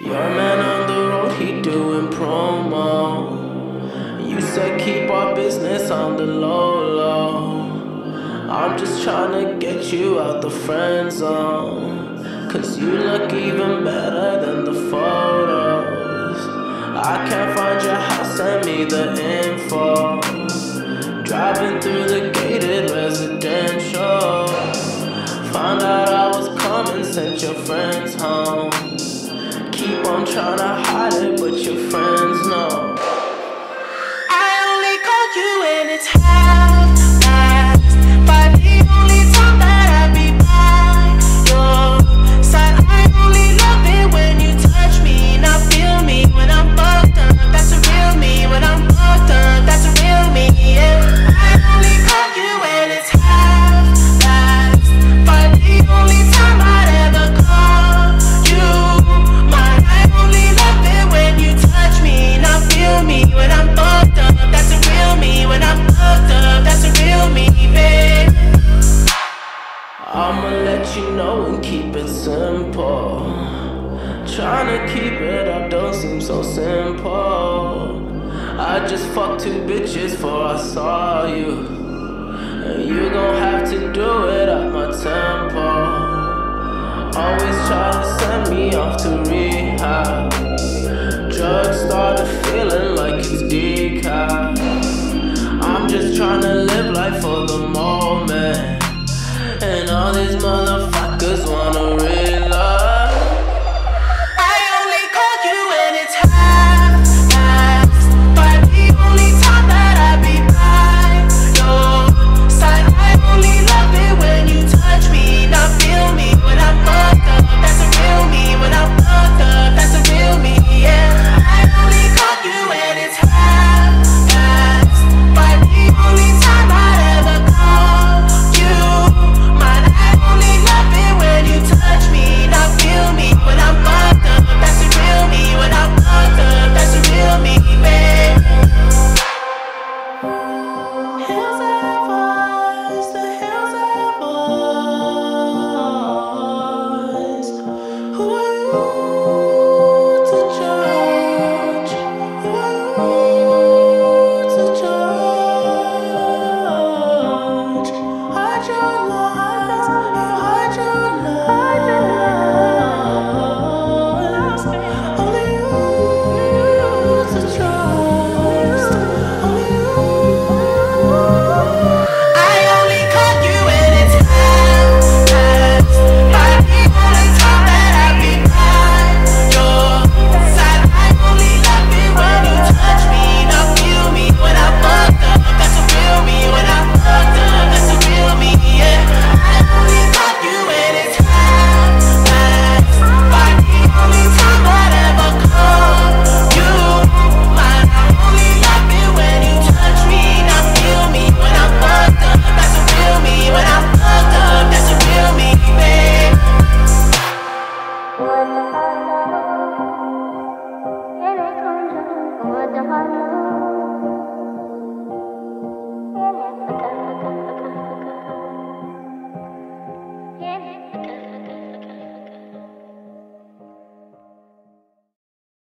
Your man on the road, he doing promo. You said keep our business on the low low. I'm just trying to get you out the friend zone. Cause you look even better than the photos. I can't find your house, send me the info. Driving through the gated residential. Found out I was coming, sent your friends home. Keep on trying to hide it, but your friends know. It simple. Trying to keep it up don't seem so simple. I just fucked two bitches before I saw you. And you gon' have to do it at my tempo. Always try to send me off to rehab. Drugs started feeling like Five, five, five.